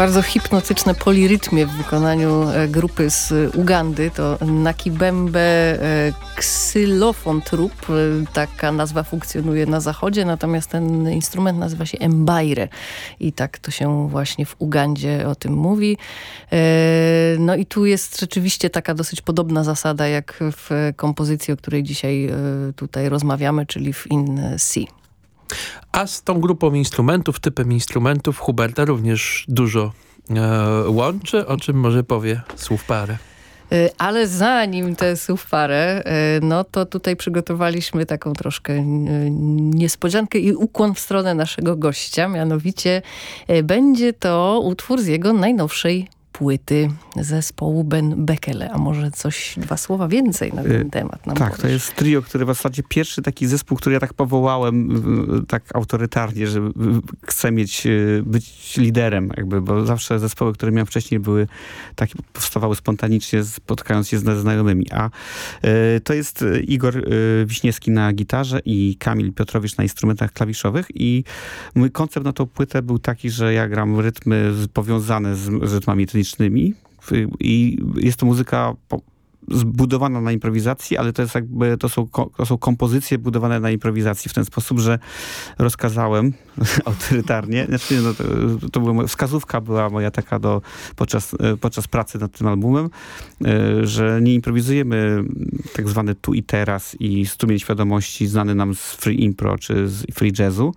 Bardzo hipnotyczne polirytmie w wykonaniu e, grupy z Ugandy. To Nakibembe e, Ksylofon Trup. E, taka nazwa funkcjonuje na zachodzie, natomiast ten instrument nazywa się Embaire. I tak to się właśnie w Ugandzie o tym mówi. No i tu jest rzeczywiście taka dosyć podobna zasada jak w kompozycji, o której dzisiaj tutaj rozmawiamy, czyli w In C. A z tą grupą instrumentów, typem instrumentów Huberta również dużo e, łączy, o czym może powie słów parę. E, ale zanim te słów parę, e, no to tutaj przygotowaliśmy taką troszkę e, niespodziankę i ukłon w stronę naszego gościa. Mianowicie będzie to utwór z jego najnowszej płyty zespołu Ben Bekele. A może coś, dwa słowa więcej na ten y, temat nam Tak, powiesz. to jest trio, który w zasadzie pierwszy taki zespół, który ja tak powołałem tak autorytarnie, że chcę mieć, y, być liderem jakby, bo zawsze zespoły, które miałem wcześniej były takie, powstawały spontanicznie, spotkając się z znajomymi. A y, to jest Igor Wiśniewski na gitarze i Kamil Piotrowicz na instrumentach klawiszowych i mój koncept na tą płytę był taki, że ja gram rytmy powiązane z rytmami i jest to muzyka zbudowana na improwizacji, ale to jest jakby, to są, to są kompozycje budowane na improwizacji w ten sposób, że rozkazałem autorytarnie, znaczy no, to, to była, wskazówka była moja taka do, podczas, podczas pracy nad tym albumem, e, że nie improwizujemy tak zwane tu i teraz i strumień świadomości znany nam z free impro czy z free jazzu,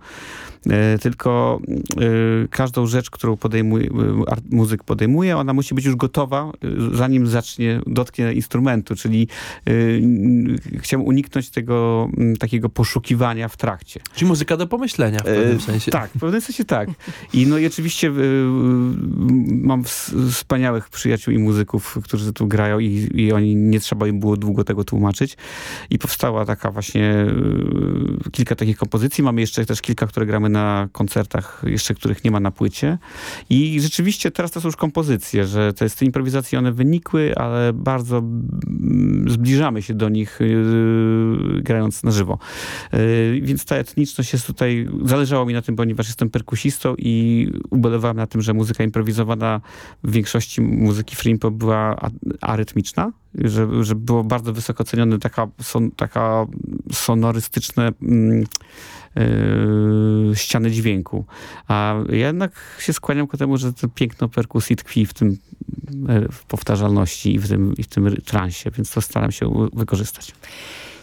E, tylko e, każdą rzecz, którą podejmuje, e, muzyk podejmuje, ona musi być już gotowa, zanim zacznie, dotknie instrumentu, czyli chciałem uniknąć tego takiego poszukiwania w trakcie. Czyli muzyka do pomyślenia w pewnym sensie. Tak, w pewnym sensie tak. I no i oczywiście mam wspaniałych przyjaciół i muzyków, którzy tu grają i, i oni, nie trzeba im było długo tego tłumaczyć. I powstała taka właśnie kilka takich kompozycji. Mamy jeszcze też kilka, które gramy na koncertach, jeszcze których nie ma na płycie. I rzeczywiście teraz to są już kompozycje, że jest te improwizacje, one wynikły, ale bardzo zbliżamy się do nich yy, grając na żywo. Yy, więc ta etniczność jest tutaj, zależało mi na tym, ponieważ jestem perkusistą i ubolewałem na tym, że muzyka improwizowana w większości muzyki frimpo była arytmiczna, że, że było bardzo wysoko cenione taka, son, taka sonorystyczne mm, yy, ściany dźwięku. A ja jednak się skłaniam ku temu, że to piękno perkusji tkwi w tym e, w powtarzalności i w tym, i w tym transie, więc to staram się wykorzystać.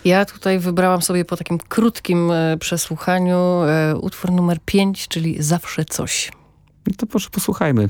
Ja tutaj wybrałam sobie po takim krótkim e, przesłuchaniu e, utwór numer 5, czyli Zawsze coś. No to proszę posłuchajmy.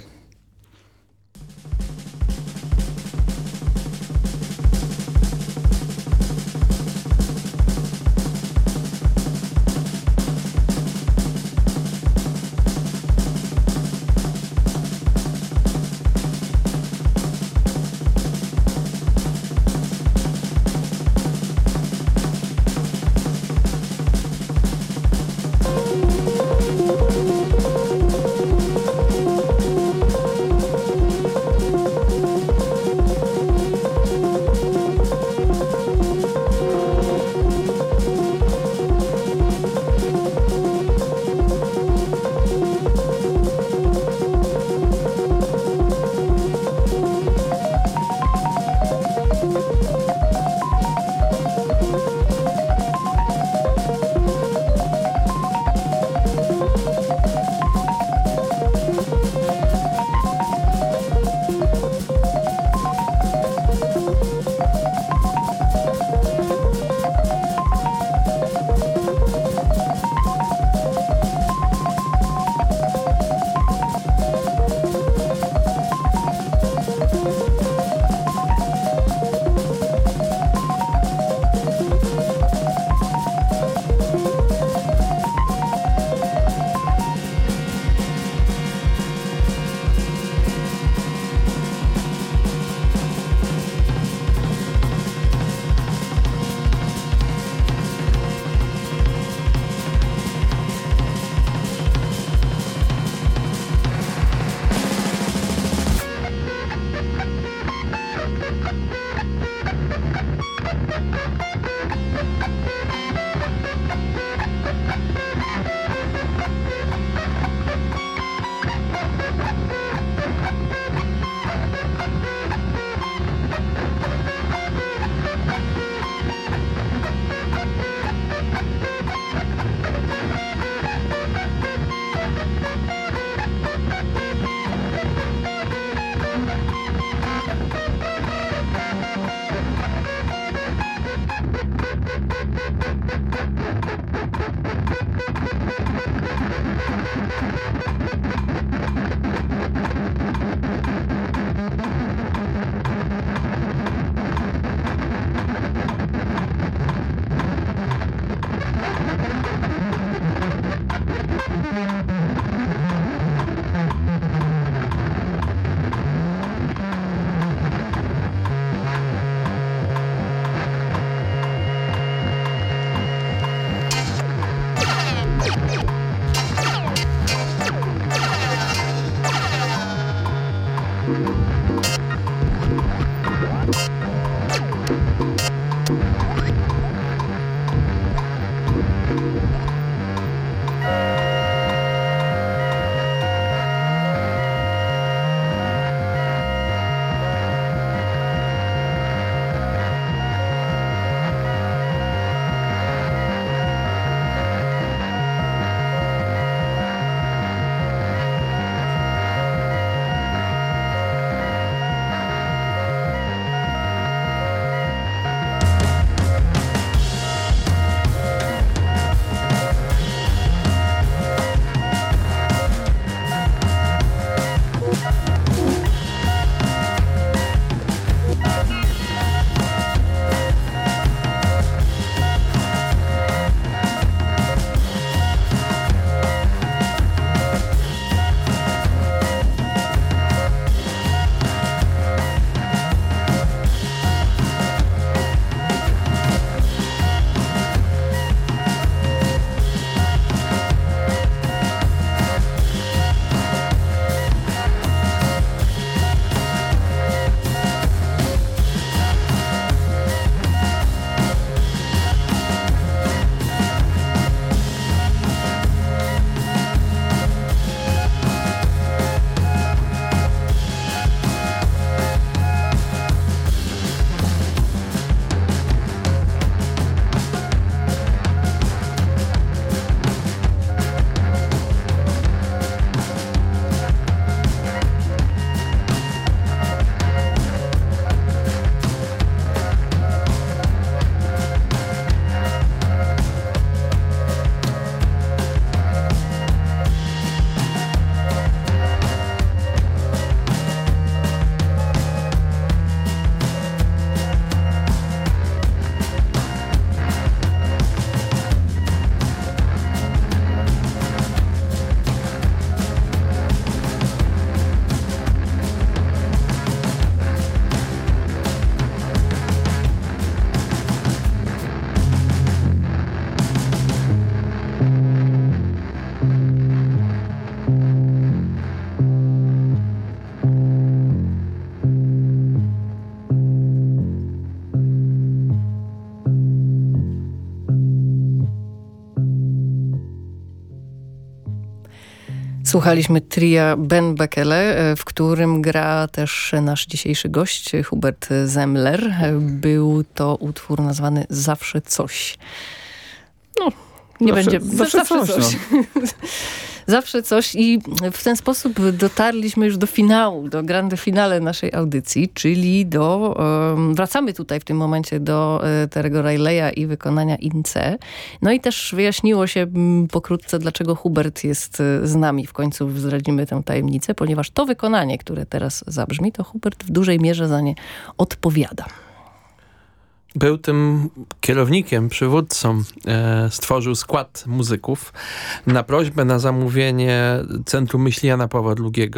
Słuchaliśmy tria Ben Bekele, e, w którym gra też nasz dzisiejszy gość, Hubert Zemler. Był to utwór nazwany Zawsze Coś. No, nie zawsze, będzie... Zawsze, zawsze coś. coś. No. zawsze coś i w ten sposób dotarliśmy już do finału, do grande finale naszej audycji, czyli do, wracamy tutaj w tym momencie do e, Terego Rileya i wykonania INCE. No i też wyjaśniło się pokrótce, dlaczego Hubert jest e, z nami. W końcu zdradzimy tę tajemnicę, ponieważ to wykonanie, które teraz zabrzmi, to Hubert w dużej mierze za nie odpowiada był tym kierownikiem, przywódcą, e, stworzył skład muzyków na prośbę, na zamówienie Centrum Myśli Jana Pawła II.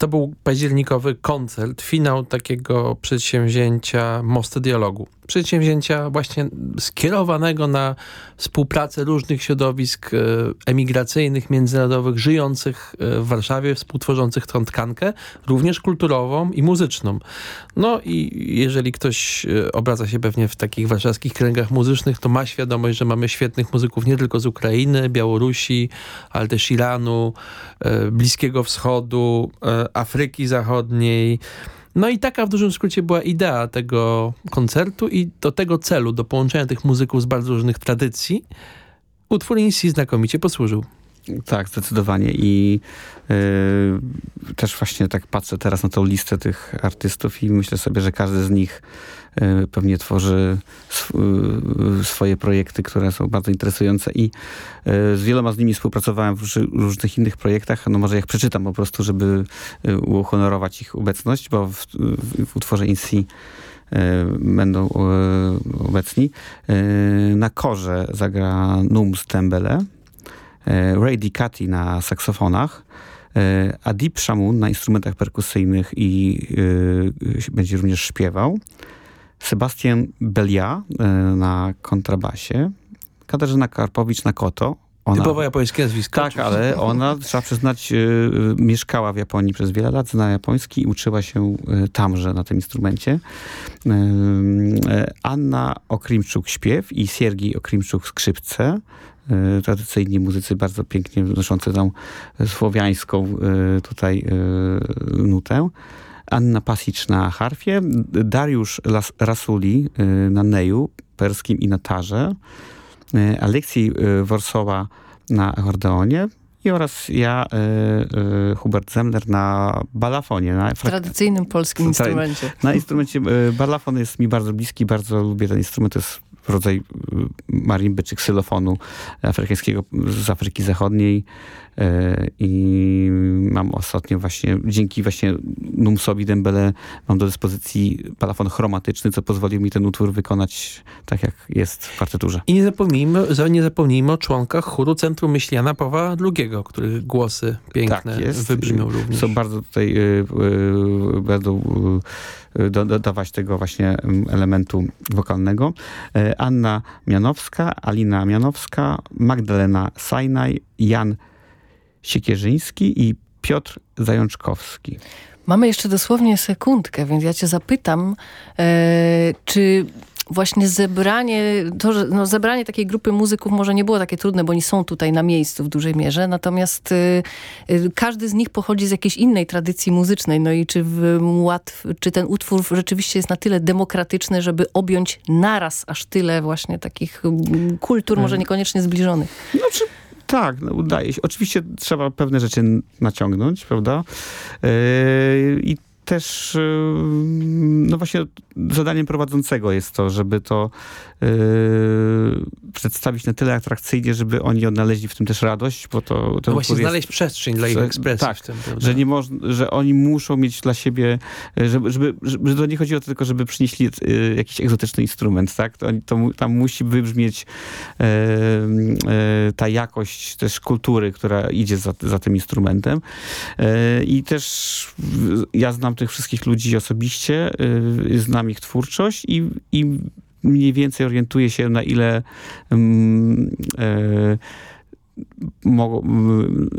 To był październikowy koncert, finał takiego przedsięwzięcia Mosty Dialogu przedsięwzięcia właśnie skierowanego na współpracę różnych środowisk e, emigracyjnych, międzynarodowych, żyjących e, w Warszawie, współtworzących tą tkankę, również kulturową i muzyczną. No i jeżeli ktoś e, obraca się pewnie w takich warszawskich kręgach muzycznych, to ma świadomość, że mamy świetnych muzyków nie tylko z Ukrainy, Białorusi, ale też Iranu, Bliskiego Wschodu, Afryki Zachodniej, no i taka w dużym skrócie była idea tego koncertu i do tego celu, do połączenia tych muzyków z bardzo różnych tradycji, utwór Insi znakomicie posłużył. Tak, zdecydowanie i yy, też właśnie tak patrzę teraz na tą listę tych artystów i myślę sobie, że każdy z nich pewnie tworzy yy, swoje projekty, które są bardzo interesujące i z wieloma z nimi współpracowałem w różnych innych projektach, no może jak przeczytam po prostu, żeby uhonorować ich obecność, bo w, w, utworze Insi będą obecni. Na korze zagra Nums Tembele, Ray Dicati na saksofonach, Adib Shamun na instrumentach perkusyjnych i będzie również śpiewał, Sebastian Belia na kontrabasie, Katarzyna Karpowicz na koto Ona, Typowo japońskie nazwisko. Tak, ale ona, trzeba przyznać, y, mieszkała w Japonii przez wiele lat, zna japoński i uczyła się y, tamże na tym instrumencie. Anna Okrimczuk śpiew i Siergiej Okrimczuk skrzypce. Tradycyjni muzycy bardzo pięknie wnoszący tą słowiańską tutaj nutę. Anna Pasicz na harfie, Dariusz Las Rasuli y, na neju perskim i na tarze, y, Aleksiej y, Worsoła na akordeonie i oraz ja, y, y, Hubert Zemler na balafonie. Na, W tradycyjnym polskim instrumencie. na instrumencie y, balafon jest mi bardzo bliski, bardzo lubię ten instrument. To jest rodzaj marimby czy ksylofonu afrykańskiego z Afryki Zachodniej. Y, I mam ostatnio właśnie, dzięki właśnie Numsowi Dembele mam do dyspozycji balafon chromatyczny, co pozwolił mi ten utwór wykonać tak, jak jest w partyturze. I nie zapomnijmy, za- nie zapomnijmy o członkach chóru Centrum Myśliana Pawła II, których głosy piękne Tak jest. wybrzmią również. Są bardzo tutaj y, y, będą y, do, dodawać tego właśnie elementu wokalnego. Anna Mianowska, Alina Mianowska, Magdalena Sajnaj, Jan Siekierzyński i Piotr Zajączkowski. Mamy jeszcze dosłownie sekundkę, więc ja cię zapytam, e, czy właśnie zebranie, to, że, no, zebranie takiej grupy muzyków może nie było takie trudne, bo oni są tutaj na miejscu w dużej mierze, natomiast y, y, każdy z nich pochodzi z jakiejś innej tradycji muzycznej, no i czy, w, łatw, czy ten utwór rzeczywiście jest na tyle demokratyczny, żeby objąć naraz aż tyle właśnie takich kultur, może niekoniecznie zbliżonych. Znaczy, tak, no, udaje się. Oczywiście trzeba pewne rzeczy naciągnąć, prawda? Yy, I też, yy, no właśnie zadaniem prowadzącego jest to, żeby to yy, przedstawić na tyle atrakcyjnie, żeby oni odnaleźli w tym też radość, bo to ten No właśnie jest znaleźć przestrzeń dla ich ekspresji tak, w tym, prawda? że, nie moż, że oni muszą mieć dla siebie, e, żeby, żeby, żeby to nie chodziło tylko, żeby przynieśli e, jakiś egzotyczny instrument, tak? To, to, tam musi wybrzmieć ta jakość też kultury, która idzie za, za tym instrumentem. I też ja znam tych wszystkich ludzi osobiście, e, znam ich twórczość i, i mniej więcej orientuję się, na ile mm, e,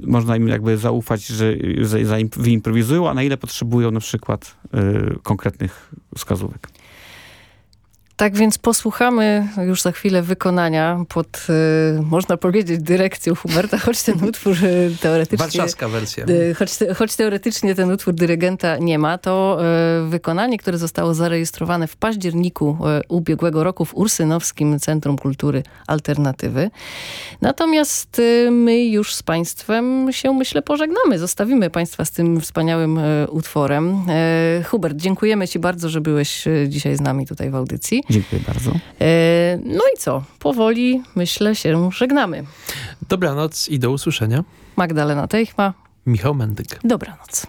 można im jakby zaufać, że, że zaim- wyimprowizują, a na ile potrzebują na przykład y, konkretnych wskazówek. Tak więc posłuchamy już za chwilę wykonania pod, y, można powiedzieć, dyrekcją Huberta, choć ten utwór y, teoretycznie... Warszawska wersja. y, Choć, choć teoretycznie ten utwór dyrygenta nie ma, to wykonanie, które zostało zarejestrowane w październiku ubiegłego roku w Ursynowskim Centrum Kultury Alternatywy. Natomiast my już z Państwem się, myślę, pożegnamy. Zostawimy Państwa z tym wspaniałym utworem. Hubert, dziękujemy Ci bardzo, że byłeś dzisiaj z nami tutaj w audycji. Dziękuję bardzo. E, No i co? Powoli, myślę, się żegnamy. Dobranoc i do usłyszenia. Magdalena Teichma, Michał Mendyk. dobranoc.